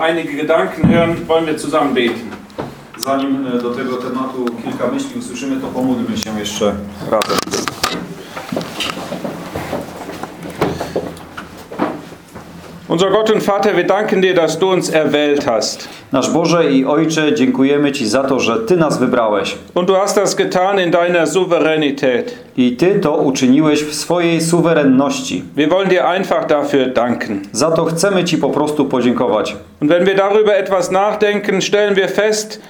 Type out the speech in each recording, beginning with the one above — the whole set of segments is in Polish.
einige Gedanken hören, wollen wir zusammen beten. Zanim e, do tego tematu kilka myśli usłyszymy, to pomódlmy się jeszcze razem. Unser Gott und Vater, wir danken dir, dass du uns erwählt hast. Nasz Boże i Ojcze, dziękujemy Ci za to, że Ty nas wybrałeś. Und du hast das getan in deiner Souveränität. I Ty to uczyniłeś w swojej suwerenności. Wir wollen dir einfach dafür danken. Za to chcemy Ci po prostu podziękować. Und wenn wir darüber etwas nachdenken, stellen wir fest,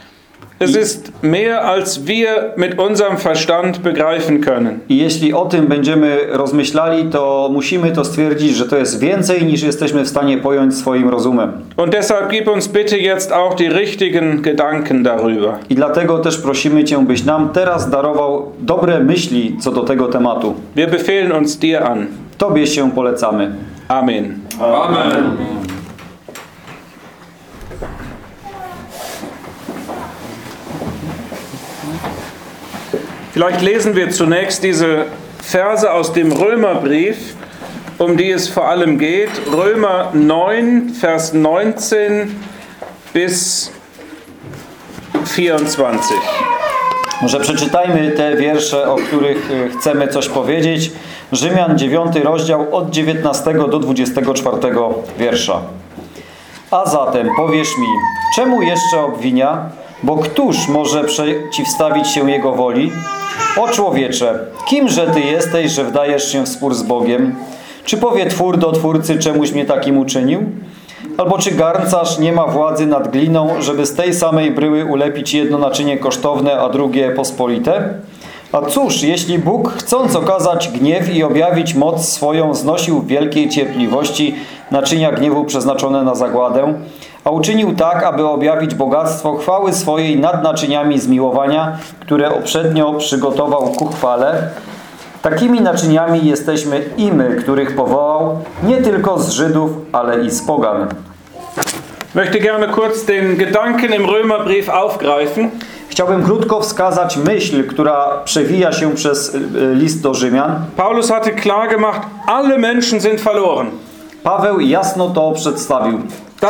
es ist mehr als wir mit unserem Verstand begreifen können. I jeśli o tym będziemy rozmyślali, to musimy to stwierdzić, że to jest więcej niż jesteśmy w stanie pojąć swoim rozumem. Und deshalb gib uns bitte jetzt auch die richtigen Gedanken darüber. I dlatego też prosimy Cię, byś nam teraz darował dobre myśli co do tego tematu. Wir befehlen uns dir an. Tobie się polecamy. Amen. Amen. Vielleicht lesen wir zunächst diese Verse aus dem Römerbrief, um die es vor allem geht. Römer 9, Vers 19 bis 24. Może przeczytajmy te wiersze, o których e, chcemy coś powiedzieć. Rzymian 9 rozdział od 19 do 24 wiersza. A zatem powiesz mi, czemu jeszcze obwinia? Bo któż może przeciwstawić się Jego woli? O człowiecze, kimże Ty jesteś, że wdajesz się w spór z Bogiem? Czy powie Twór do Twórcy, czemuś mnie takim uczynił? Albo czy garncarz nie ma władzy nad gliną, żeby z tej samej bryły ulepić jedno naczynie kosztowne, a drugie pospolite? A cóż, jeśli Bóg, chcąc okazać gniew i objawić moc swoją, znosił w wielkiej cierpliwości naczynia gniewu przeznaczone na zagładę, a uczynił tak, aby objawić bogactwo chwały swojej nad naczyniami zmiłowania, które uprzednio przygotował ku chwale, Takimi naczyniami jesteśmy i my, których powołał, nie tylko z Żydów, ale i z pogan. Möchte gerne kurz den Gedanken im Römerbrief aufgreifen. Chciałbym krótko wskazać myśl, która przewija się przez y, y, list do Rzymian. Paulus hatte klar gemacht, alle Menschen sind verloren. Paweł jasno to przedstawił.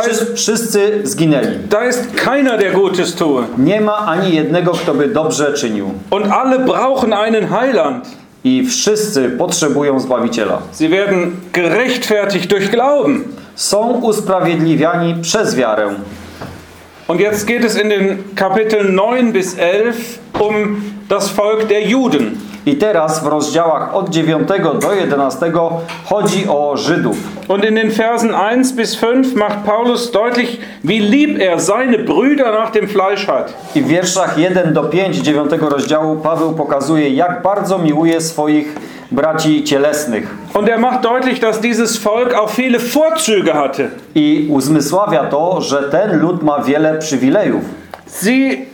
Jest- Wszyscy zginęli. Da ist keiner, der Gutes tue. Nie ma ani jednego, kto by dobrze czynił. Und alle brauchen einen Heiland. I wszyscy potrzebują Zbawiciela. Sie werden gerechtfertigt durch Glauben. Są usprawiedliwiani przez wiarę. Und jetzt geht es in den Kapiteln 9 bis 11 um das Volk der Juden. I teraz w rozdziałach od 9 do 11 chodzi o Żydów. Und in den Versen 1 bis 5 macht Paulus deutlich, wie lieb er seine Brüder nach dem Fleisch hat. I w wierszach 1 do 5 9 rozdziału Paweł pokazuje, jak bardzo miłuje swoich braci cielesnych. Und er macht deutlich, dass dieses Volk auch viele Vorzüge hatte. I uzmysławia to, że ten lud ma wiele przywilejów. Sie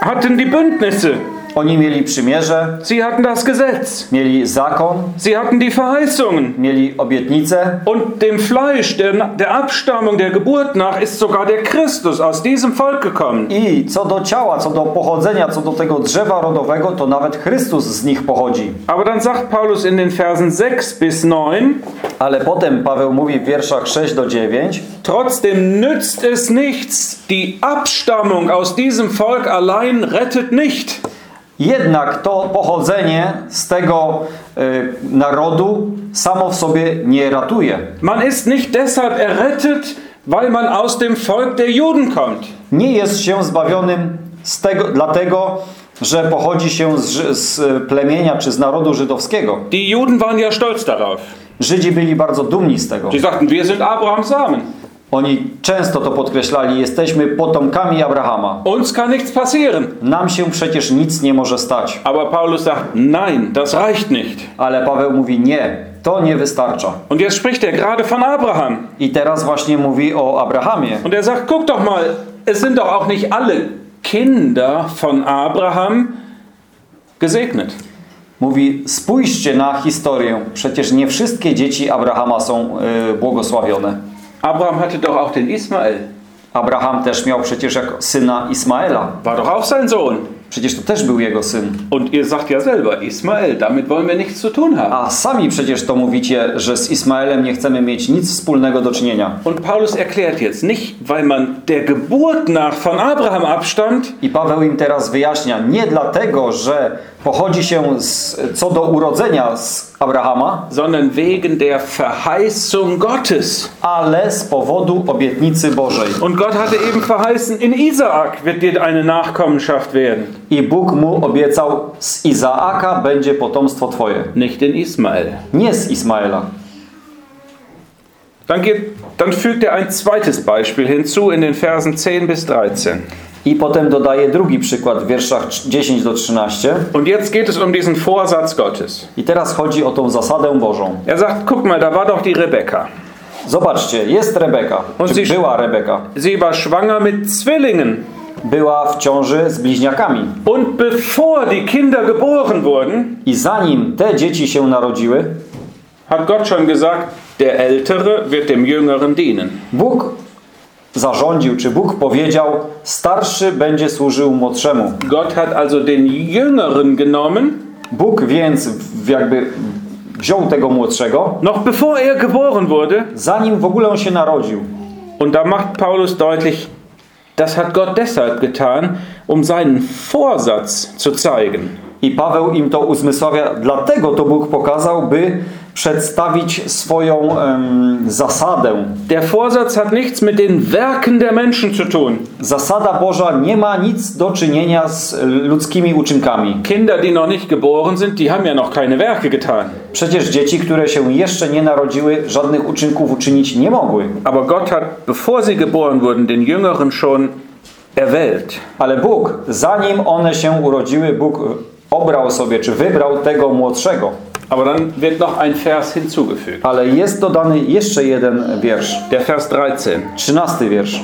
hatten die Bündnisse, Oni mieli przymierze, sie hatten das Gesetz, mieli zakon, sie hatten die Verheißungen. mieli obietnice Und dem Fleisch, der, der Abstammung, der Geburt nach, ist sogar der Christus aus diesem Volk gekommen. i co do ciała, co do pochodzenia, co do tego drzewa rodowego, to nawet Chrystus z nich pochodzi. Aber dann sagt Paulus in den Versen 6 bis 9, Ale potem Paweł mówi w wierszach 6 do 9 Trotzdem nützt es nichts. Die Abstammung aus diesem Volk allein rettet nicht. Jednak to pochodzenie z tego y, narodu samo w sobie nie ratuje. Man ist nicht deshalb errettet, weil man aus dem Volk der Juden kommt. Nie jest się zbawionym z tego, dlatego, że pochodzi się z, z plemienia czy z narodu żydowskiego. Die Juden waren ja stolz darauf. Żydzi byli bardzo dumni z tego. Sie sagten, wir sind Abrahams Samen. Oni często to podkreślali, jesteśmy potomkami Abrahama. Uns kann nichts passieren. Nam się przecież nic nie może stać. Aber Paulus sagt, nein, das reicht nicht. Ale Paweł mówi nie, to nie wystarcza. Und jetzt spricht er gerade von Abraham. I teraz właśnie mówi o Abrahamie. Und er sagt, guck doch mal, es sind doch auch nicht alle Kinder von Abraham gesegnet. Mówi, spójrzcie na historię. Przecież nie wszystkie dzieci Abrahama są y, błogosławione. Abraham hatte doch auch den Ismael. Abraham też miał przecież jako syna Ismaela. War doch auch sein Sohn. Przecież to też był jego syn. Und ihr sagt ja selber, Ismael, damit wollen wir nichts zu tun haben. A sami przecież to mówicie, że z Ismaelem nie chcemy mieć nic wspólnego do czynienia. Und Paulus erklärt jetzt nicht, weil man der Geburt nach von Abraham abstammt, I Paweł im teraz wyjaśnia, nie dlatego, że pochodzi się z, co do urodzenia z Abrahama, sondern wegen der Verheißung Gottes. ale z powodu obietnicy Bożej. Und Gott hatte eben verheißen, in Isaak wird dir eine Nachkommenschaft werden, I Bóg mu obiecał, z Izaaka będzie potomstwo twoje, nicht in Ismael. nie z Ismaela. Dann, geht, dann fügt er ein zweites Beispiel hinzu in den Versen 10 bis 13. I potem dodaje drugi przykład w wierszach 10 do 13. Und jetzt geht es um diesen Vorsatz Gottes. I teraz chodzi o tą zasadę Bożą. Er sagt, guck mal, da war doch die Rebekka. Zobaczcie, jest Rebeka, czy sich- była Rebeka. Sie war schwanger mit Zwillingen. Była w ciąży z bliźniakami. Und bevor die Kinder geboren wurden, I zanim te dzieci się narodziły, hat Gott schon gesagt, der Ältere wird dem Jüngeren dienen. Bóg zarządził, czy Bóg powiedział, starszy będzie służył młodszemu. Gott hat also den Jüngeren genommen, Bóg więc jakby wziął tego młodszego, noch bevor er geboren wurde. zanim w ogóle on się narodził. Und da macht Paulus deutlich, das hat Gott deshalb getan, um seinen Vorsatz zu zeigen. I Paweł im to uzmysławia, dlatego to Bóg pokazał, by przedstawić swoją em, zasadę. Der Vorsatz hat nichts mit den Werken der Menschen zu tun. Zasada Boża nie ma nic do czynienia z ludzkimi uczynkami. Kinder, die noch nicht geboren sind, die haben ja noch keine Werke getan. Przecież dzieci, które się jeszcze nie narodziły, żadnych uczynków uczynić nie mogły. Aber Gott hat, bevor sie geboren wurden, den Jüngeren schon erwählt. Ale Bóg, zanim one się urodziły, Bóg obrał sobie, czy wybrał tego młodszego. Aber dann wird noch ein Vers hinzugefügt. Ale jest dodany jeszcze jeden wiersz. Der Vers 13. Trzynasty wiersz.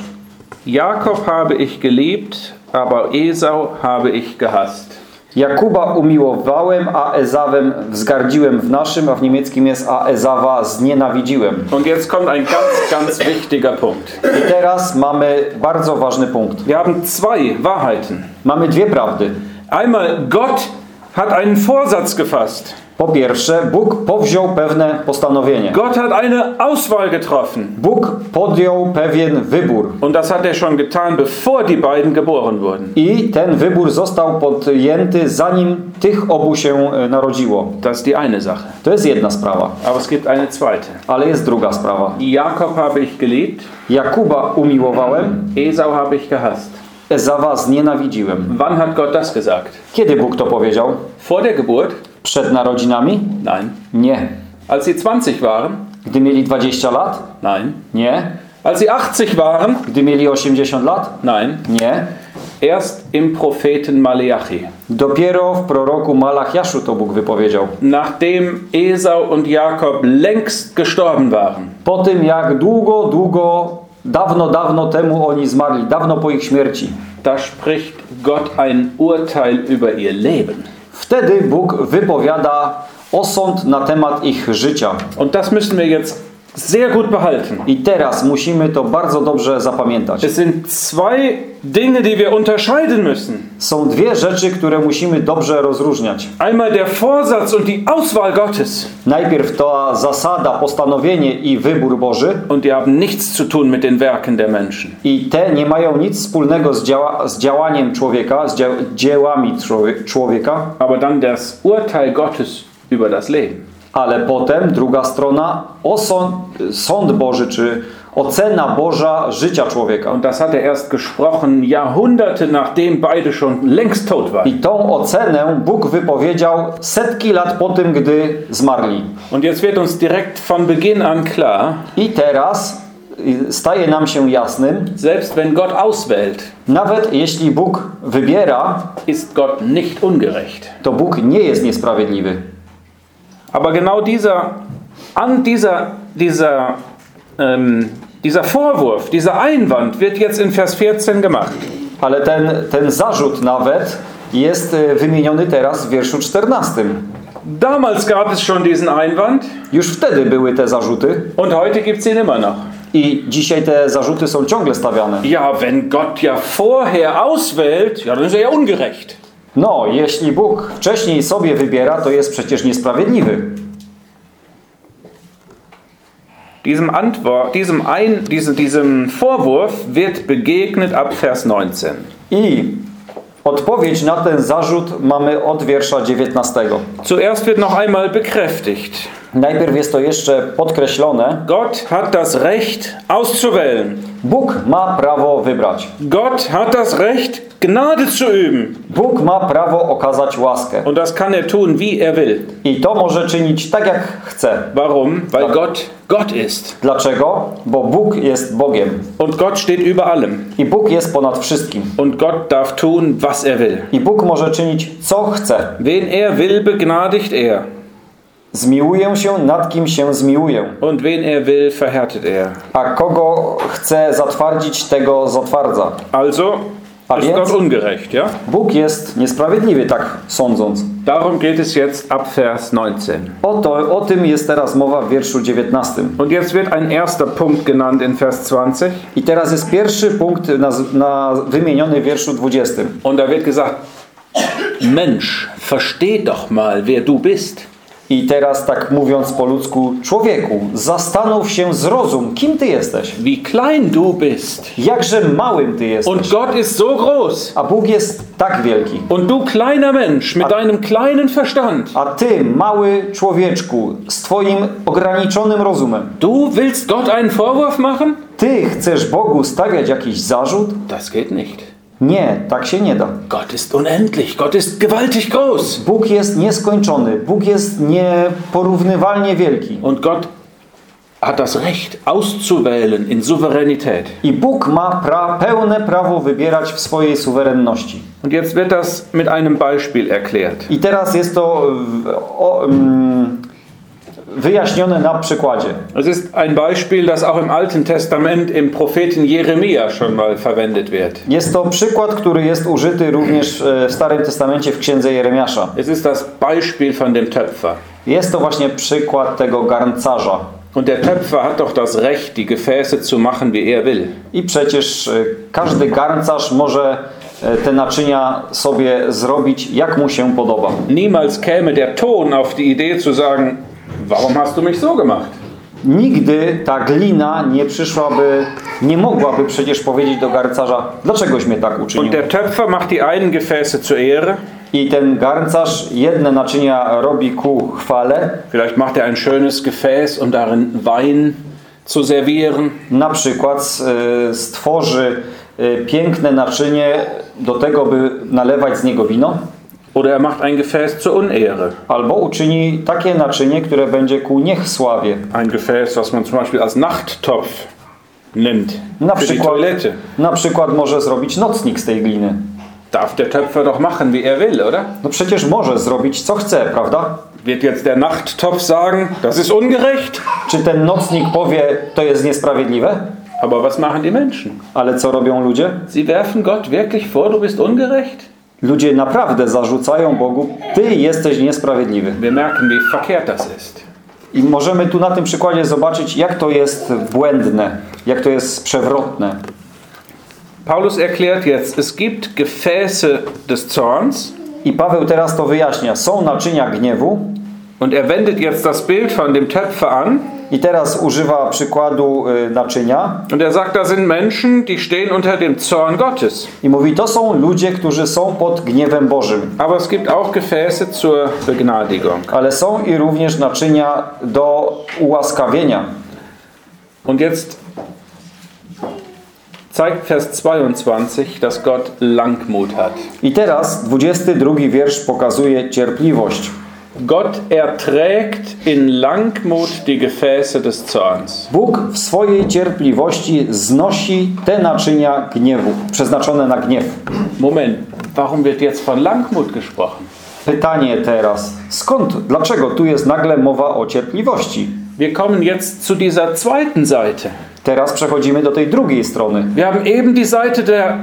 Jakob habe ich geliebt, aber Esau habe ich gehasst. Jakuba umiłowałem, a Ezawem wzgardziłem w naszym, a w niemieckim jest a Ezawa znienawidziłem. Und jetzt kommt ein ganz, ganz wichtiger Punkt. I teraz mamy bardzo ważny punkt. Wir haben zwei Wahrheiten. Mamy dwie prawdy. Einmal, Gott hat einen Vorsatz gefasst. Po pierwsze, Bóg powziął pewne postanowienie. Gott hat eine Auswahl getroffen. Bóg podjął pewien wybór. Und das hat er schon getan, bevor die beiden geboren wurden. I ten wybór został podjęty zanim tych obu się e, narodziło. Das ist die eine Sache. To jest jedna sprawa. Aber es gibt eine zweite. Ale jest druga sprawa. Jakob habe ich geliebt, Jakuba umiłowałem, Esau habe ich gehasst. Ezawa znienawidziłem. Wann hat Gott das gesagt? Kiedy Bóg to powiedział? Vor der Geburt? Przed narodzinami? Nein. Nie. Als sie 20 waren? Gdy mieli 20 lat? Nein. Nie. Als sie 80 waren? Gdy mieli 80 lat? Nein. Nie. Erst im Propheten Maleachi. Dopiero w proroku Malachiaszu to Bóg wypowiedział. Nachdem Esau und Jakob längst gestorben waren. Po tym jak długo, długo, dawno, dawno temu oni zmarli, dawno po ich śmierci. Da spricht Gott ein Urteil über ihr Leben. Wtedy Bóg wypowiada osąd na temat ich życia. Und das müssen wir jetzt sehr gut behalten. I teraz musimy to bardzo dobrze zapamiętać. Es sind zwei Dinge, die wir unterscheiden müssen. Są dwie rzeczy, które musimy dobrze rozróżniać. Einmal der Vorsatz und die Auswahl Gottes. Najpierw ta zasada, postanowienie i wybór Boży Und die haben nichts zu tun mit den Werken der Menschen. i te nie mają nic wspólnego z, działa, z działaniem człowieka, z dzieł, dziełami człowie- człowieka, Aber dann das Urteil Gottes über das Leben. Ale potem druga strona osąd, sąd Boży, czy ocena Boża życia człowieka. Und das hat er erst gesprochen, Jahrhunderte nachdem beide schon längst tot I waren. tą ocenę Bóg wypowiedział setki lat po tym, gdy zmarli. Und jetzt wird uns direkt von Beginn an klar, I teraz y, staje nam się jasnym, selbst wenn Gott auswählt, nawet jeśli Bóg wybiera, ist Gott nicht ungerecht. to Bóg nie jest niesprawiedliwy. Aber genau dieser, an dieser, dieser, ähm, dieser Vorwurf, dieser Einwand wird jetzt in Vers 14 gemacht. Ale ten, ten zarzut nawet jest y, wymieniony teraz w wierszu 14. Damals gab es schon diesen Einwand Już wtedy były te zarzuty und heute gibt es ihn immer noch. i dzisiaj te zarzuty są ciągle stawiane. Ja, wenn Gott ja vorher auswählt, ja, dann ist er ja ungerecht. No, jeśli Bóg wcześniej sobie wybiera, to jest przecież niesprawiedliwy. Diesem, Antwort, diesem, ein, diesem, diesem Vorwurf wird begegnet ab Vers 19. I odpowiedź na ten zarzut mamy od wiersza 19. Zuerst wird noch einmal bekräftigt. Najpierw jest to jeszcze podkreślone. Gott hat das Recht auszuwählen. Bóg ma prawo wybrać. Gott hat das Recht, Gnade zu üben. Bóg ma prawo okazać łaskę. Und das kann er tun, wie er will. I to może czynić tak, jak chce. Warum? Weil Gott Gott ist. Dlaczego? Bo Bóg jest Bogiem. Und Gott steht über allem. I Bóg jest ponad wszystkim. Und Gott darf tun, was er will. I Bóg może czynić, co chce. Wen er will, begnadigt er. Zmiłuję się, nad kim się zmiłuję. Und wen er will, verhärtet er. A kogo chce zatwardzić, tego zatwardza. Also A ist? Gott ungerecht, ja? Bóg jest niesprawiedliwy, tak sądząc. Darum geht es jetzt ab Vers 19. O, to, o tym jest teraz mowa w wierszu 19. Und jetzt wird ein erster Punkt genannt in Vers 20. I teraz jest pierwszy punkt na, na wymieniony w wierszu 20. Und da wird gesagt, Mensch, versteh doch mal, wer du bist. I teraz tak mówiąc po ludzku, człowieku, zastanów się, zrozum, kim ty jesteś. Wie klein du bist. Jakże małym ty jesteś. Und Gott ist so groß. A Bóg jest tak wielki. Und du kleiner Mensch mit deinem kleinen Verstand. A ty, mały człowieczku, z twoim ograniczonym rozumem, Du willst Gott einen Vorwurf machen? ty chcesz Bogu stawiać jakiś zarzut? Das geht nicht. Nie, tak się nie da. Gott ist unendlich. Gott ist gewaltig groß. Bóg jest nieskończony. Bóg jest nieporównywalnie wielki. Und Gott hat das Recht auszuwählen in Souveränität. I Bóg ma pra pełne prawo wybierać w swojej suwerenności. Und jetzt wird das mit einem Beispiel erklärt. I teraz jest to o, mm, wyjaśnione na przykładzie. Es ist ein Beispiel, das auch im Alten Testament im Propheten Jeremia schon mal verwendet wird. Jest to przykład, który jest użyty również e, w Starym Testamencie w Księdze Jeremiasza. Es ist das Beispiel von dem Töpfer. Jest to właśnie przykład tego garncarza. Und der Töpfer hat doch das Recht, die Gefäße zu machen, wie er will. I przecież e, każdy garncarz może e, te naczynia sobie zrobić jak mu się podoba. Niemals käme der Ton auf die Idee zu sagen, warum hast du mich so gemacht? Nigdy ta glina nie przyszłaby, nie mogłaby przecież powiedzieć do garncarza, dlaczegoś mnie tak uczynił. Und der Töpfer macht die einen Gefäße zur Ehre, I ten garncarz jedne naczynia robi ku chwale, vielleicht macht er ein schönes Gefäß, um darin Wein zu servieren. na przykład e, stworzy e, piękne naczynie do tego, by nalewać z niego wino, Oder er macht ein Gefäß zur Unehre. albo uczyni takie naczynie, które będzie ku niechsławie. Ein Gefäß, was man zum Beispiel als Nachttopf nimmt. Na przykład, na przykład może zrobić nocnik z tej gliny. Darf der Töpfer doch machen, wie er will, oder? No przecież może zrobić co chce, prawda? Wird jetzt der Nachttopf sagen, das ist ungerecht? Czy ten nocnik powie, to jest niesprawiedliwe? Aber was machen die Menschen? Ale co robią ludzie? Sie werfen Gott wirklich vor, du bist ungerecht? Ludzie naprawdę zarzucają Bogu, ty jesteś niesprawiedliwy. Wir merken, wie verkehrt das ist. I możemy tu na tym przykładzie zobaczyć, jak to jest błędne, jak to jest przewrotne. Paulus erklärt jetzt, es gibt Gefäße des Zorns I Paweł teraz to wyjaśnia. Są naczynia gniewu und er wendet jetzt das Bild von dem Töpfer an i teraz używa przykładu y, naczynia und er sagt, da sind Menschen, die stehen unter dem Zorn Gottes. i mówi, to są ludzie, którzy są pod gniewem Bożym. Aber es gibt auch Gefäße zur Begnadigung. Ale są i również naczynia do ułaskawienia. Und jetzt zeigt Vers 22, dass Gott Langmut hat. I teraz 22 wiersz pokazuje cierpliwość. Gott erträgt in Langmut die Gefäße des Zorns. Bóg w swojej cierpliwości znosi te naczynia gniewu, przeznaczone na gniew. Moment, warum wird jetzt von Langmut gesprochen? Pytanie teraz, skąd, dlaczego tu jest nagle mowa o cierpliwości? Wir kommen jetzt zu dieser zweiten Seite. Teraz przechodzimy do tej drugiej strony. Wir haben eben die Seite der,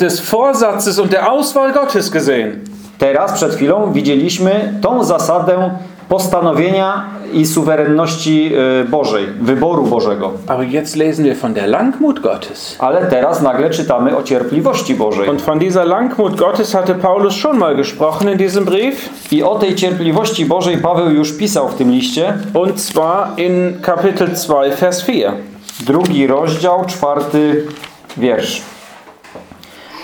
des Vorsatzes und der Auswahl Gottes gesehen. Teraz przed chwilą widzieliśmy tą zasadę postanowienia i suwerenności e, Bożej, wyboru Bożego. Aber jetzt lesen wir von der Langmut Gottes. Ale teraz nagle czytamy o cierpliwości Bożej. Und von dieser Langmut Gottes hatte Paulus schon mal gesprochen in diesem Brief. I o tej cierpliwości Bożej Paweł już pisał w tym liście. Und zwar in Kapitel 2, Vers 4. Drugi rozdział, czwarty wiersz.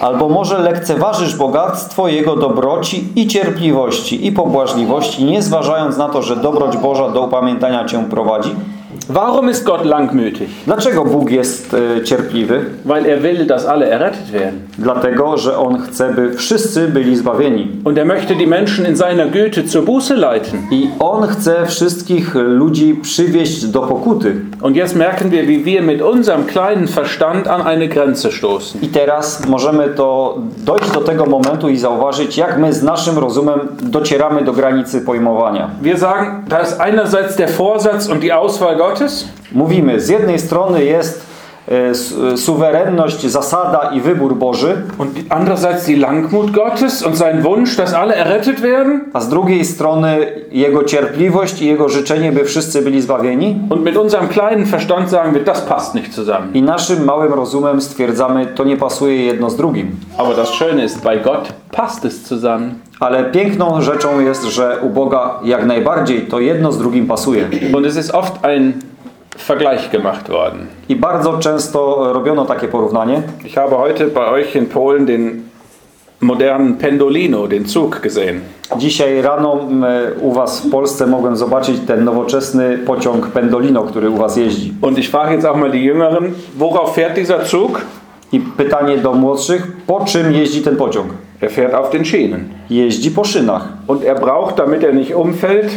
Albo może lekceważysz bogactwo Jego dobroci i cierpliwości i pobłażliwości, nie zważając na to, że dobroć Boża do upamiętania Cię prowadzi? Warum ist Gott langmütig? Dlaczego Bóg jest e, cierpliwy? Weil er will, dass alle errettet werden. Dlatego, że On chce, by wszyscy byli zbawieni. Und er möchte die Menschen in seiner Güte zur Buße leiten. I On chce wszystkich ludzi przywieźć do pokuty. Und jetzt merken wir, wie wir mit unserem kleinen Verstand an eine Grenze stoßen. I teraz możemy to dojść do tego momentu i zauważyć, jak my z naszym rozumem docieramy do granicy pojmowania. Wir sagen, da ist einerseits der Vorsatz und die Auswahl Gottes. Mówimy, z jednej strony jest e, s- e, zasada i wybór Boży, Und andererseits die Langmut Gottes und sein Wunsch, dass alle errettet werden. a z drugiej strony Jego cierpliwość i Jego życzenie, by wszyscy byli zbawieni. Und mit unserem kleinen Verstand sagen wir, das passt nicht zusammen. I naszym małym rozumem stwierdzamy, to nie pasuje jedno z drugim. Aber das Schöne ist, bei Gott passt es zusammen. Ale piękną rzeczą jest, że u Boga jak najbardziej to jedno z drugim pasuje. Und es ist oft ein Vergleich gemacht worden. I bardzo często robiono takie porównanie. Ich habe heute bei euch in Polen den modernen Pendolino, den Zug gesehen. Dzisiaj rano u Was w Polsce mogłem zobaczyć ten nowoczesny pociąg Pendolino, który u Was jeździ. Und ich frage jetzt auch mal die Jüngeren, worauf fährt dieser Zug? I pytanie do młodszych, po czym jeździ ten pociąg? Er fährt auf den Schienen. Jeździ po szynach. Und er braucht, damit er nicht umfällt,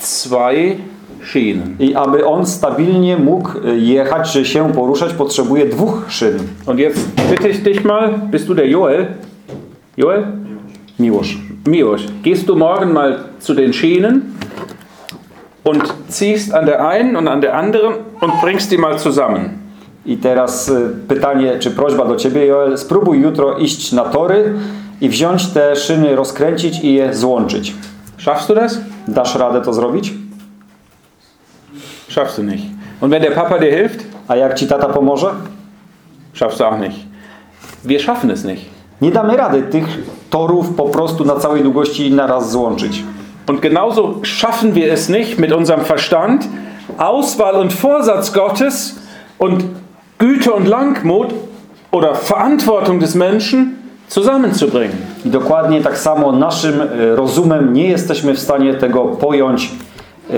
zwei Schienen. I aby on stabilnie mógł y, jechać czy się poruszać, potrzebuje dwóch szyn. Und jetzt bitte ich dich mal, bist du der Joel? Joel? Miłosz. Miłosz, gehst du morgen mal zu den Schienen und ziehst an der einen und an der anderen und bringst die mal zusammen. I teraz y, pytanie, czy prośba do Ciebie, Joel, spróbuj jutro iść na tory i wziąć te szyny, rozkręcić i je złączyć. Schaffst du das? Dasz radę to zrobić? Schaffst du nicht. Und wenn der Papa dir hilft? A jak Ci tata pomoże? Schaffst du auch nicht. Wir schaffen es nicht. Nie damy rady tych torów po prostu na całej długości naraz złączyć. Und genauso schaffen wir es nicht mit unserem Verstand, Auswahl und Vorsatz Gottes und Güte und Langmut oder Verantwortung des Menschen zusammenzubringen. I dokładnie tak samo naszym e, rozumem nie jesteśmy w stanie tego pojąć e,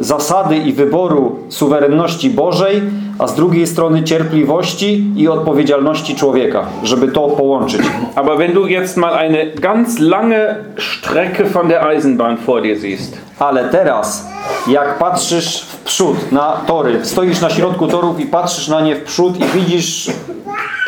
zasady i wyboru suwerenności Bożej, a z drugiej strony cierpliwości i odpowiedzialności człowieka, żeby to połączyć. Aber wenn du jetzt mal eine ganz lange Strecke von der Eisenbahn vor dir siehst. Ale teraz, jak patrzysz w przód na tory, stoisz na środku torów i patrzysz na nie w przód i widzisz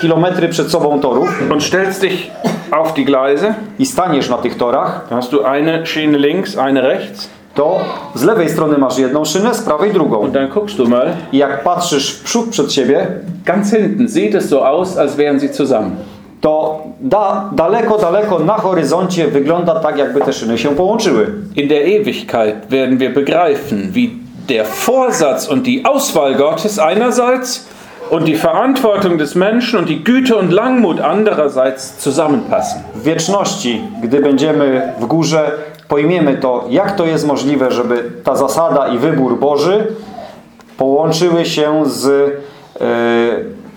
kilometry przed sobą torów und stellst dich auf die Gleise, i staniesz na tych torach, hast du eine Schiene links, eine rechts to z lewej strony masz jedną szynę, z prawej drugą. und dann guckst du mal, I jak patrzysz w przód przed siebie, ganz hinten sieht es so aus, als wären sie zusammen. to da, daleko, daleko na horyzoncie wygląda tak, jakby te szyny się połączyły. In der Ewigkeit werden wir begreifen, wie der Vorsatz und die Auswahl Gottes einerseits und die Verantwortung des Menschen und die Güte und Langmut andererseits zusammenpassen. W wieczności, gdy będziemy w górze, pojmiemy to, jak to jest możliwe, żeby ta zasada i wybór Boży połączyły się z e,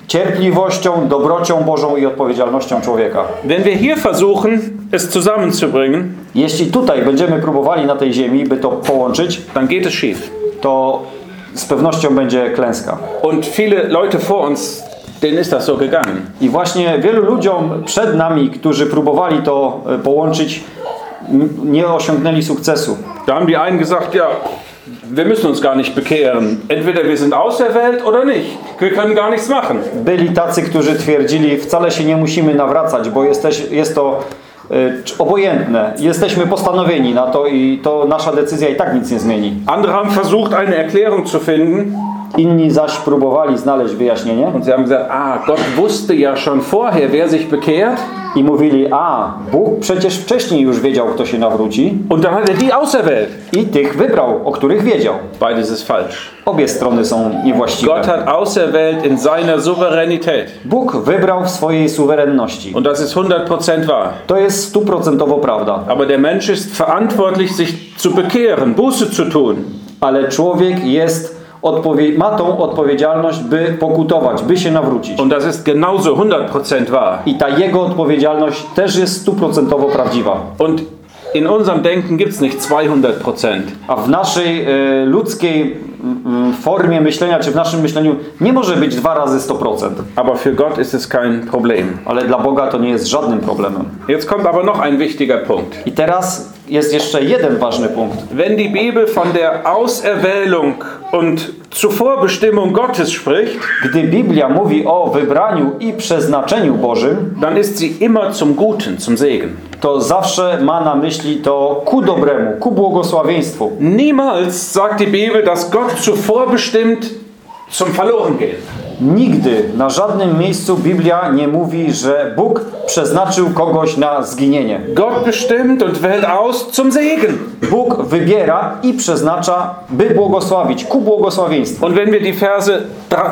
cierpliwością, dobrocią Bożą i odpowiedzialnością człowieka. Wenn wir hier versuchen, es zusammenzubringen, Jeśli tutaj będziemy próbowali na tej ziemi, by to połączyć, dann geht es schief. to z pewnością będzie klęska. Und viele Leute vor uns, denen ist das so gegangen. I właśnie wielu ludziom przed nami, którzy próbowali to e, połączyć, nie osiągnęli sukcesu. Da haben die einen gesagt, ja, wir müssen uns gar nicht bekehren. Entweder wir sind auserwählt oder nicht. Wir können gar nichts machen. Byli tacy, którzy twierdzili, wcale się nie musimy nawracać, bo jesteś, jest to e, obojętne. Jesteśmy postanowieni na to i to nasza decyzja i tak nic nie zmieni. Andere haben versucht, eine Erklärung zu finden. Inni zaś próbowali znaleźć wyjaśnienie Und sie haben gesagt, ah, Gott wusste ja schon vorher, wer sich bekehrt. i mówili, a Bóg przecież wcześniej już wiedział, kto się nawróci Und dann hat er die auserwählt. i tych wybrał, o których wiedział. Beides ist falsch. Obie strony są niewłaściwe. Gott hat auserwählt in seiner Souveränität. Bóg wybrał w swojej suwerenności. Und das ist 100% wahr. To jest stuprocentowo prawda. Aber der Mensch ist verantwortlich, sich zu bekehren, Buße zu tun. Ale człowiek jest ma tą odpowiedzialność, by pokutować, by się nawrócić. Und das ist genauso 100% wahr. I ta jego odpowiedzialność też jest stuprocentowo prawdziwa. Und in unserem Denken gibt es nicht 200%. A w naszej e, ludzkiej formie myślenia, czy w naszym myśleniu nie może być dwa razy 100%. Aber für Gott ist es kein Problem. Ale dla Boga to nie jest żadnym problemem. Jetzt kommt aber noch ein wichtiger Punkt. I teraz jest jeszcze jeden ważny punkt. Wenn die Bibel von der Auserwählung und Zuvorbestimmung Gottes spricht, Gdy Biblia mówi o wybraniu i przeznaczeniu Bożym, dann ist sie immer zum Guten, zum Segen. to zawsze ma na myśli to ku dobremu, ku błogosławieństwu. Niemals sagt die Bibel, dass Gott zuvorbestimmt zum Verlorengehen. Nigdy na żadnym miejscu Biblia nie mówi, że Bóg przeznaczył kogoś na zginienie. Gott bestimmt und wählt aus zum Segen. Bóg wybiera i przeznacza, by błogosławić, ku błogosławieństwu. Und wenn wir die Verse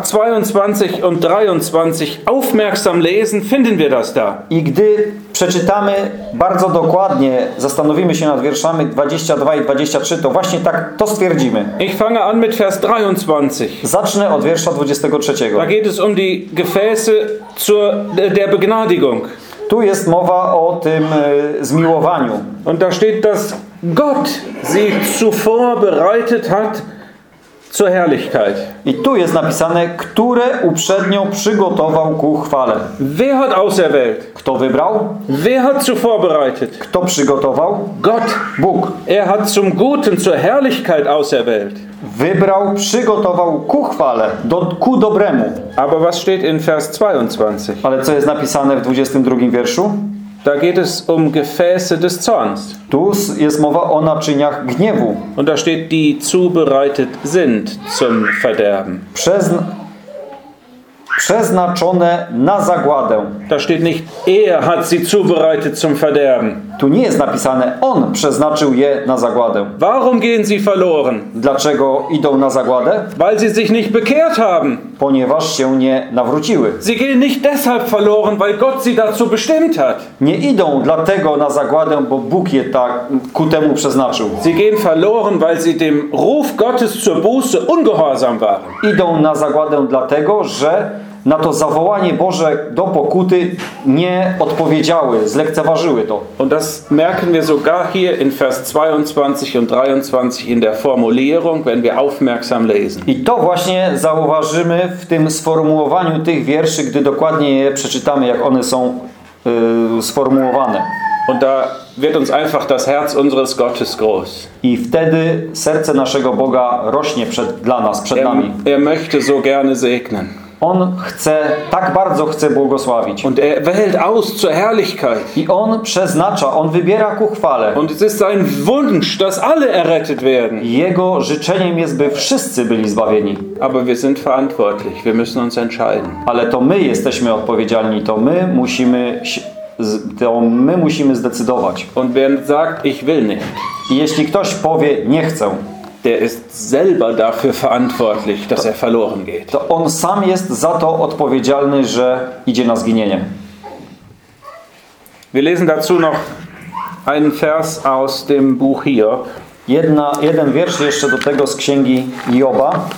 22 und 23 aufmerksam lesen, finden wir das da. I gdy przeczytamy bardzo dokładnie, zastanowimy się nad wierszami 22 i 23, to właśnie tak to stwierdzimy. Ich fange an mit Vers 23. Zacznę od wiersza 23. Da geht es um die Gefäße zur, der Begnadigung. Tu jest mowa o tym e, zmiłowaniu. Und da steht, dass Gott sie zuvor bereitet hat zur Herrlichkeit. I tu jest napisane, które uprzednio przygotował ku chwale. Wer hat auserwählt? Kto wybrał? Wer hat zuvor bereitet? Kto przygotował? Gott. Bóg. Er hat zum Guten, zur Herrlichkeit auserwählt. Wybrał, przygotował ku chwale, do, ku dobremu. Aber was steht in Vers 22? Ale co jest napisane w 22 wierszu? Da geht es um Gefäße des Zorns. Tu jest mowa o naczyniach gniewu. Und da steht, die zubereitet sind zum Verderben. Przezn... Przeznaczone na zagładę. Da steht nicht, er hat sie zubereitet zum Verderben. Tu nie jest napisane, on przeznaczył je na zagładę. Warum gehen sie verloren? Dlaczego idą na zagładę? Weil sie sich nicht bekehrt haben. Ponieważ się nie nawróciły. Sie gehen nicht deshalb verloren, weil Gott sie dazu bestimmt hat. Nie idą dlatego na zagładę, bo Bóg je tak ku temu przeznaczył. Sie gehen verloren, weil sie dem Ruf Gottes zur Buße ungehorsam waren. Idą na zagładę dlatego, że na to zawołanie Boże do pokuty nie odpowiedziały, zlekceważyły to. Und das merken wir sogar hier in Vers 22 und 23 in der Formulierung, wenn wir aufmerksam lesen. I to właśnie zauważymy w tym sformułowaniu tych wierszy, gdy dokładnie je przeczytamy, jak one są y, sformułowane. Und da wird uns einfach das Herz unseres Gottes groß. I wtedy serce naszego Boga rośnie przed, dla nas, przed nami. Er, er möchte so gerne segnen. On chce, tak bardzo chce błogosławić. Und er wählt aus zur Herrlichkeit. I On przeznacza, On wybiera ku chwale. Und es ist sein Wunsch, dass alle errettet werden. Jego życzeniem jest, by wszyscy byli zbawieni. Aber wir sind verantwortlich. Wir müssen uns entscheiden. Ale to my jesteśmy odpowiedzialni, to my musimy, to my musimy zdecydować. Und wer sagt, ich will nicht, I jeśli ktoś powie, nie chcę, der ist selber dafür verantwortlich, dass er verloren geht. to on sam jest za to odpowiedzialny, że idzie na zginienie. Wir lesen dazu noch einen Vers aus dem Buch Hiob. Jedna, jeden wiersz jeszcze do tego z księgi Joba.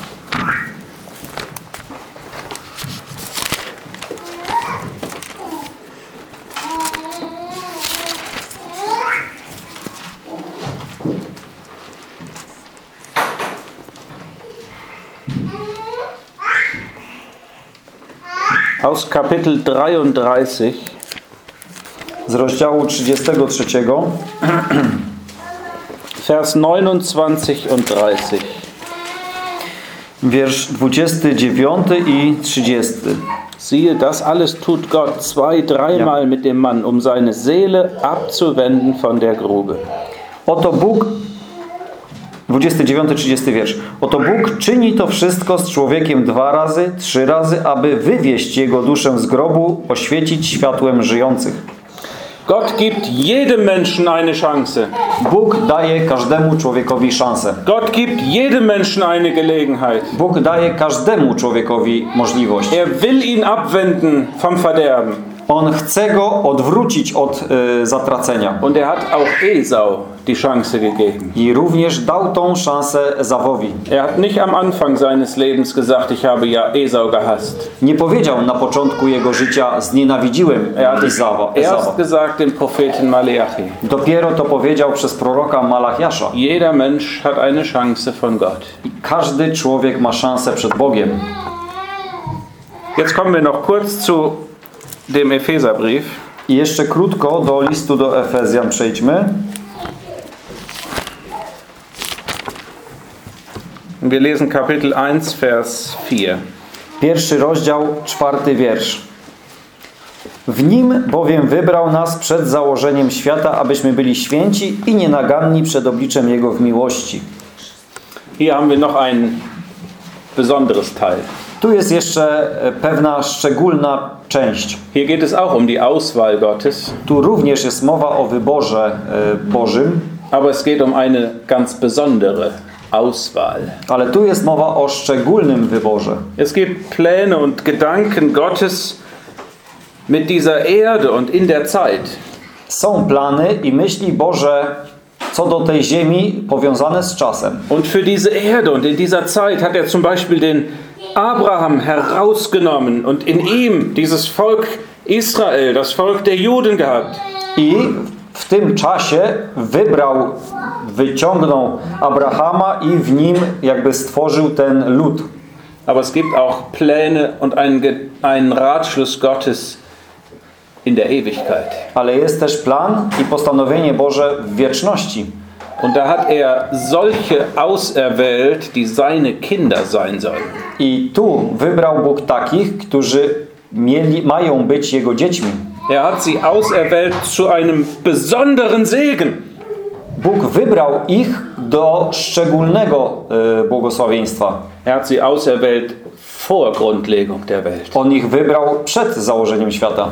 Aus Kapitel 33, z rozdziału 33, Vers 29 und 30. wiersz 29 i 30. Siehe, das alles tut Gott zwei, dreimal mit dem Mann, um seine Seele abzuwenden von der Grube. Oto Bóg 29-30 wiersz. Oto Bóg czyni to wszystko z człowiekiem dwa razy, trzy razy, aby wywieźć jego duszę z grobu, oświecić światłem żyjących. Gott gibt jedem Menschen eine Chance. Bóg daje każdemu człowiekowi szansę. Gott gibt jedem Menschen eine Gelegenheit. Bóg daje każdemu człowiekowi możliwość. Er will ihn abwenden vom Verderben. On chce go odwrócić od y, zatracenia. Und er hat auch Esau die Chance gegeben. I również dał tą szansę Ezawowi. Er hat nicht am Anfang seines Lebens gesagt, ich habe ja Esau gehasst. Nie powiedział na początku jego życia znienawidziłem Er hat es Ezawa. Ezawa. erst gesagt dem Propheten Malachi. Dopiero to powiedział przez proroka Malachiasza. Jeder Mensch hat eine Chance von Gott. Każdy człowiek ma szansę przed Bogiem. Jetzt kommen wir noch kurz zu dem Epheserbrief. I jeszcze krótko do listu do Efezjan przejdźmy. Wir lesen Kapitel 1, Vers 4. Pierwszy rozdział, czwarty wiersz. W nim bowiem wybrał nas przed założeniem świata, abyśmy byli święci i nienaganni przed obliczem Jego w miłości. Hier haben wir noch ein besonderes Teil. Tu jest jeszcze e, pewna szczególna część. Hier geht es auch um die Auswahl Gottes, Tu również jest mowa o wyborze e, Bożym, aber es geht um eine ganz besondere Auswahl. ale tu jest mowa o szczególnym wyborze. Es gibt Pläne und Gedanken Gottes mit dieser Erde und in der Zeit. Są plany i myśli Boże co do tej ziemi powiązane z czasem. Und für diese Erde und in dieser Zeit hat er zum Beispiel den Abraham herausgenommen und in ihm dieses Volk Israel, das Volk der Juden gehabt. I w tym czasie wybrał, wyciągnął Abrahama i w nim jakby stworzył ten lud. Aber es gibt auch Pläne und einen, einen Ratschluss Gottes in der Ewigkeit. Ale jest też plan i postanowienie Boże w wieczności. Und da hat er solche auserwählt, die seine Kinder sein sollen. I tu wybrał Bóg takich, którzy mieli, mają być Jego dziećmi. Er hat sie auserwählt zu einem besonderen Segen. Bóg wybrał ich do szczególnego e, błogosławieństwa. Er hat sie auserwählt vor Grundlegung der Welt. On ich wybrał przed założeniem świata.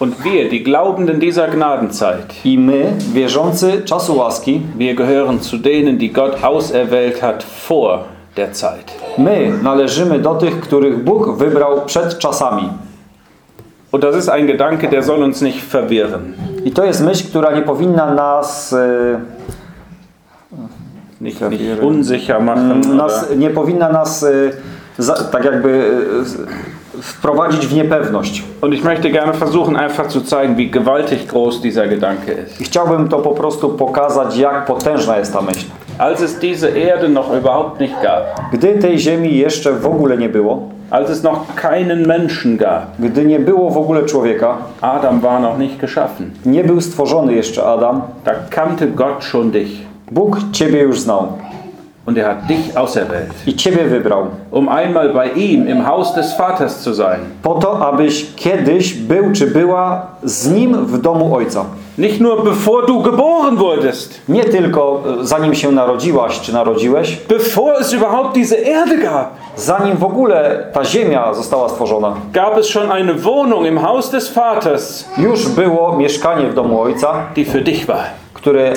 Und wir, die Glaubenden dieser Gnadenzeit, I my, wierzący czasu łaski, wir gehören zu denen, die Gott auserwählt hat vor der Zeit. my należymy do tych, których Bóg wybrał przed czasami. Und das ist ein Gedanke, der soll uns nicht verwirren. I to jest myśl, która nie powinna nas, e, Nicht, nicht unsicher machen. Mm, nas nie powinna nas e, za, tak jakby e, wprowadzić w niepewność. und ich möchte gerne versuchen, einfach zu zeigen, wie gewaltig groß dieser Gedanke ist. I chciałbym to po prostu pokazać, jak potężna jest ta myśl. Als es diese Erde noch überhaupt nicht gab, Gdy tej ziemi jeszcze w ogóle nie było, als es noch keinen Menschen gab, gdy nie było w ogóle człowieka, Adam war noch nicht geschaffen, nie był stworzony jeszcze Adam, da kannte Gott schon dich. Bóg Ciebie już znał und er hat dich auserwählt, i Ciebie wybrał. um einmal bei ihm im Haus des Vaters zu sein. Po to, abyś kiedyś był czy była z Nim w domu Ojca. Nicht nur bevor du geboren wurdest, Nie tylko e, zanim się narodziłaś czy narodziłeś, bevor es überhaupt diese Erde gab, zanim w ogóle ta ziemia została stworzona. gab es schon eine Wohnung im Haus des Vaters, Już było mieszkanie w domu Ojca, die für dich war, które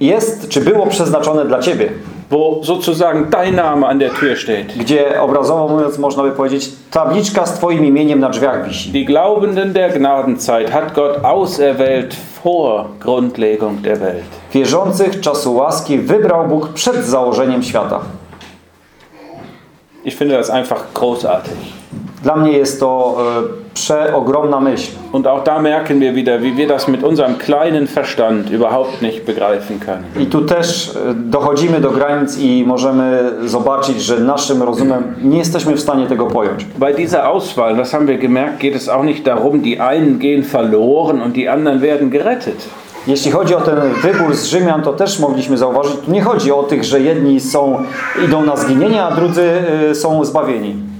jest czy było przeznaczone dla Ciebie. Wo sozusagen dein Name an der Tür steht. Gdzie obrazowo mówiąc można by powiedzieć tabliczka z Twoim imieniem na drzwiach wisi. Die Glaubenden der Gnadenzeit hat Gott auserwählt vor Grundlegung der Welt. Wierzących czasu łaski wybrał Bóg przed założeniem świata. Ich finde das einfach großartig. Dla mnie jest to e, przeogromna myśl. Und auch da merken wir wieder, wie wir das mit unserem kleinen Verstand überhaupt nicht begreifen können. I tu też e, dochodzimy do granic i możemy zobaczyć, że naszym rozumem nie jesteśmy w stanie tego pojąć. Bei dieser Auswahl, das haben wir gemerkt, geht es auch nicht darum, die einen gehen verloren und die anderen werden gerettet. Jeśli chodzi o ten wybór z Rzymian, to też mogliśmy zauważyć, tu nie chodzi o tych, że jedni są, idą na zginienie, a drudzy e, są zbawieni.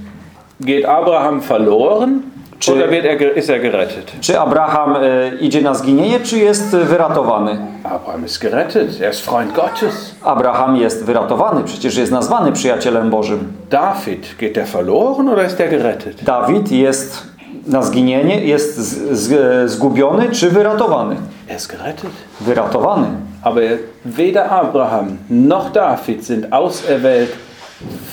Geht Abraham verloren? Czy, oder wird er, ist er gerettet? czy Abraham e, idzie na zginienie, czy jest wyratowany? Abraham ist gerettet, er ist Freund Gottes. Abraham jest wyratowany, przecież jest nazwany przyjacielem Bożym. David, geht er verloren oder ist er gerettet? Dawid jest na zginienie, jest z, z, zgubiony czy wyratowany? Er ist gerettet. Wyratowany. Aber weder Abraham noch David sind auserwählt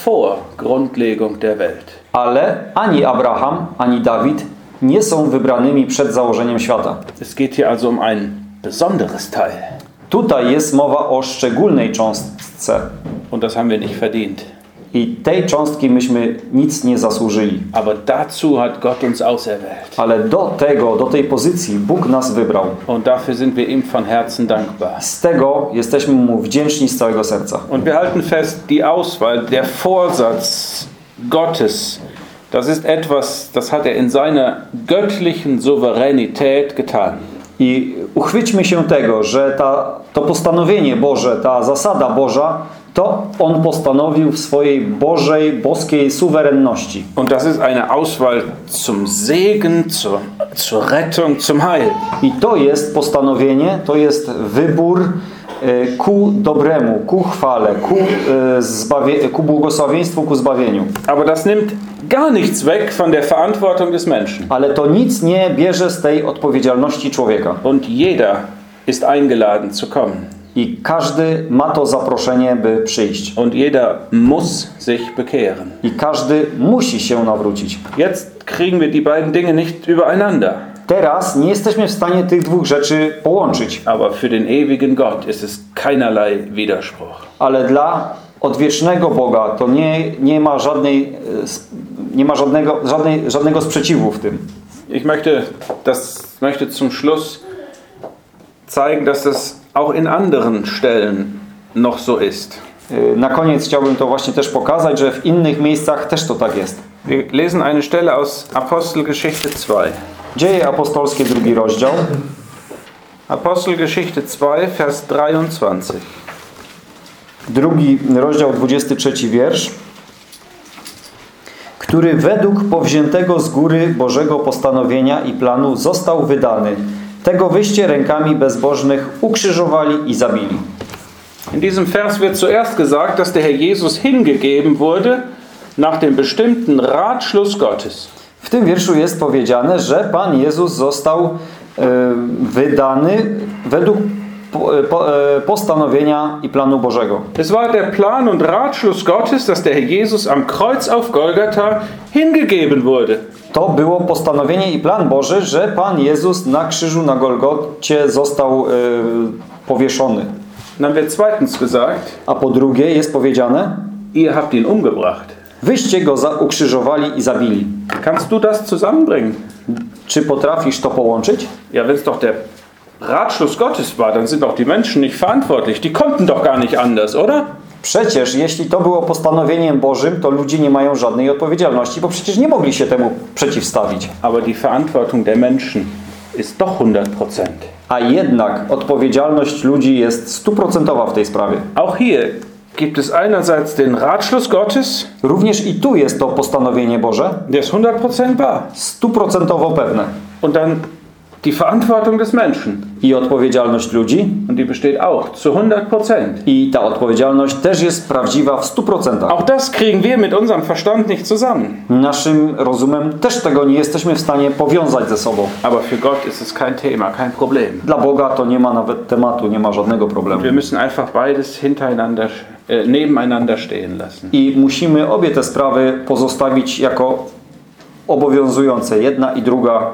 vor Grundlegung der Welt. Ale ani Abraham, ani Dawid nie są wybranymi przed założeniem świata. Es geht hier also um ein besonderes Teil. Tutaj jest mowa o szczególnej cząstce. Und das haben wir nicht verdient. I tej cząstki myśmy nic nie zasłużyli. Aber dazu hat Gott uns auserwählt. Ale do tego, do tej pozycji Bóg nas wybrał. Und dafür sind wir ihm von Herzen dankbar. Z tego jesteśmy Mu wdzięczni z całego serca. Und wir halten fest, die Auswahl, der Vorsatz Gottes, das ist etwas, das hat er in seiner göttlichen Souveränität getan. I uchwyćmy się tego, że ta, to postanowienie Boże, ta zasada Boża, to On postanowił w swojej Bożej, boskiej suwerenności. Und das ist eine Auswahl zum Segen, zur, zur Rettung, zum Heil. I to jest postanowienie, to jest wybór e, ku dobremu, ku chwale, ku, e, zbawie, ku błogosławieństwu, ku zbawieniu. Aber das nimmt gar nichts weg von der Verantwortung des Menschen. Ale to nic nie bierze z tej odpowiedzialności człowieka. Und jeder ist eingeladen zu kommen. I każdy ma to zaproszenie, by przyjść. Und jeder muss sich bekehren. I każdy musi się nawrócić. Jetzt kriegen wir die beiden Dinge nicht übereinander. Teraz nie jesteśmy w stanie tych dwóch rzeczy połączyć, Aber für den ewigen Gott ist es keinerlei Widerspruch. ale dla odwiecznego Boga to nie, nie ma, żadnej, e, nie ma żadnego, żadnej, żadnego sprzeciwu w tym. Ich möchte, das möchte zum Schluss zeigen, dass das auch in anderen Stellen noch so ist. E, Na koniec chciałbym to właśnie też pokazać, że w innych miejscach też to tak jest. Wir lesen eine Stelle aus Apostelgeschichte 2. Dzieje apostolskie, drugi rozdział, Apostelgeschichte 2, Vers 23. drugi rozdział, 23 wiersz, który według powziętego z góry Bożego postanowienia i planu został wydany. Tego wyście rękami bezbożnych ukrzyżowali i zabili. In diesem Vers wird zuerst gesagt, dass der Herr Jesus hingegeben wurde nach dem bestimmten Ratschluss Gottes. W tym wierszu jest powiedziane, że Pan Jezus został e, wydany według postanowienia i planu Bożego. Es war der Plan und Ratschluss Gottes, dass der Herr Jesus am Kreuz auf Golgatha hingegeben wurde. To było postanowienie i plan Boży, że Pan Jezus na krzyżu na Golgocie został e, powieszony. Dann wird zweitens gesagt, A po drugie jest powiedziane, ihr habt ihn umgebracht. wyście go ukrzyżowali i zabili. Kannst du das zusammenbringen? Czy potrafisz to połączyć? Ja, wenn es doch der Ratschluss Gottes war, dann sind die Menschen nicht verantwortlich. Die konnten doch gar nicht anders, oder? Przecież jeśli to było postanowieniem Bożym, to ludzie nie mają żadnej odpowiedzialności, bo przecież nie mogli się temu przeciwstawić. Aber die Verantwortung der Menschen ist doch 100%. A jednak odpowiedzialność ludzi jest stuprocentowa w tej sprawie. Auch hier gibt es einerseits den Ratschluss Gottes, Również i tu jest to postanowienie Boże, der ist 100% wahr. stuprocentowo pewne. Und dann die Verantwortung des Menschen. I odpowiedzialność ludzi, Und die besteht auch zu 100%. i ta odpowiedzialność też jest prawdziwa w 100%. Auch das kriegen wir mit unserem Verstand nicht zusammen. Naszym rozumem też tego nie jesteśmy w stanie powiązać ze sobą. Aber für Gott ist es kein Thema, kein Problem. Dla Boga to nie ma nawet tematu, nie ma żadnego problemu. Wir müssen einfach beides hintereinander, äh, nebeneinander stehen lassen. I musimy obie te sprawy pozostawić jako obowiązujące, jedna i druga.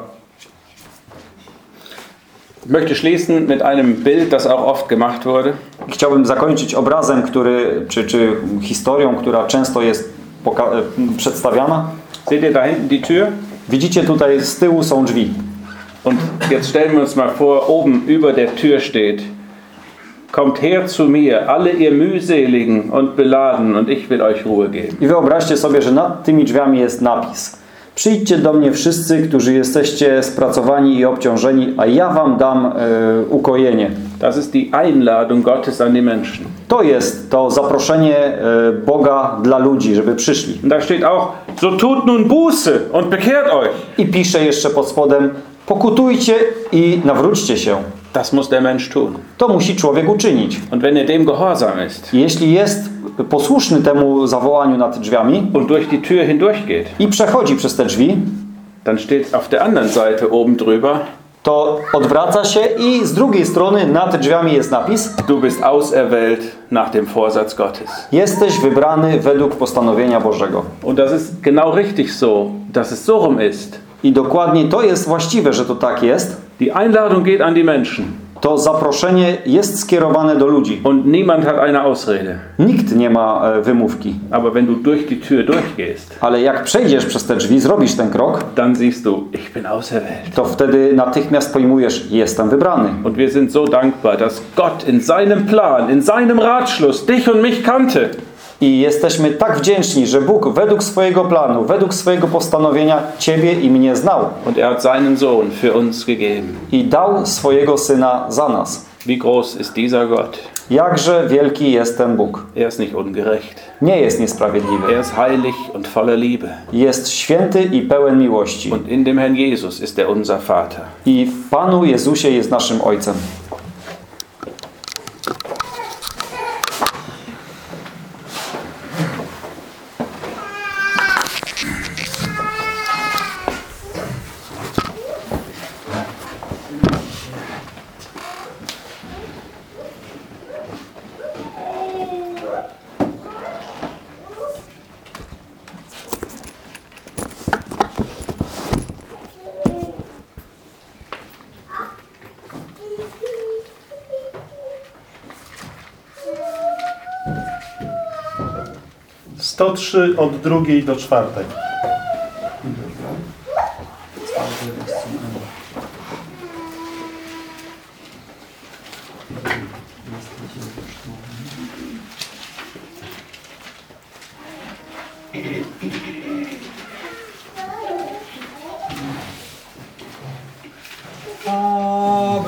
Ich möchte schließen mit einem Bild, das auch oft gemacht wurde. Chciałbym zakończyć obrazem, który, czy, czy historią, która często jest e, przedstawiana. Seht ihr da hinten die Tür? Widzicie tutaj z tyłu są drzwi. Und jetzt stellen wir uns mal vor, oben über der Tür steht, Kommt her zu mir, alle ihr mühseligen und beladen, und ich will euch Ruhe geben. I wyobraźcie sobie, że nad tymi drzwiami jest napis. Przyjdźcie do mnie wszyscy, którzy jesteście spracowani i obciążeni, a ja wam dam e, ukojenie. Das ist die Einladung Gottes an die Menschen. To jest to zaproszenie e, Boga dla ludzi, żeby przyszli. Da steht auch, so tut nun Buße und bekehrt euch. I pisze jeszcze pod spodem, pokutujcie i nawróćcie się. Das muss der Mensch tun. To musi człowiek uczynić. Und wenn er dem gehorsam ist Jeśli jest posłuszny temu zawołaniu nad drzwiami und durch die Tür hindurchgeht, i przechodzi przez te drzwi, dann steht auf der anderen Seite oben drüber, to odwraca się i z drugiej strony nad drzwiami jest napis du bist auserwählt nach dem Vorsatz Gottes. Jesteś wybrany według postanowienia Bożego. Und das ist genau richtig so, dass es so rum ist. I dokładnie to jest właściwe, że to tak jest. Die Einladung geht an die Menschen To zaproszenie jest skierowane do ludzi. und niemand hat eine Ausrede. Nikt nie ma e, wymówki. Aber wenn du durch die Tür durchgehst, Ale jak przejdziesz przez te drzwi, zrobisz ten krok, dann siehst du, ich bin auserwählt. to wtedy natychmiast pojmujesz, jestem wybrany. Und wir sind so dankbar, dass Gott in seinem Plan, in seinem Ratschluss dich und mich kannte. I jesteśmy tak wdzięczni, że Bóg według swojego planu, według swojego postanowienia Ciebie i mnie znał Und er hat seinen Sohn für uns gegeben. i dał swojego Syna za nas. Wie groß ist dieser Gott? Jakże wielki jest ten Bóg. Er ist nicht ungerecht. Nie jest niesprawiedliwy. Er ist heilig und voller Liebe. Jest święty i pełen miłości. Und in dem Herrn Jesus ist er unser Vater. I w Panu Jezusie jest naszym Ojcem. Trzy od drugiej do czwartej. O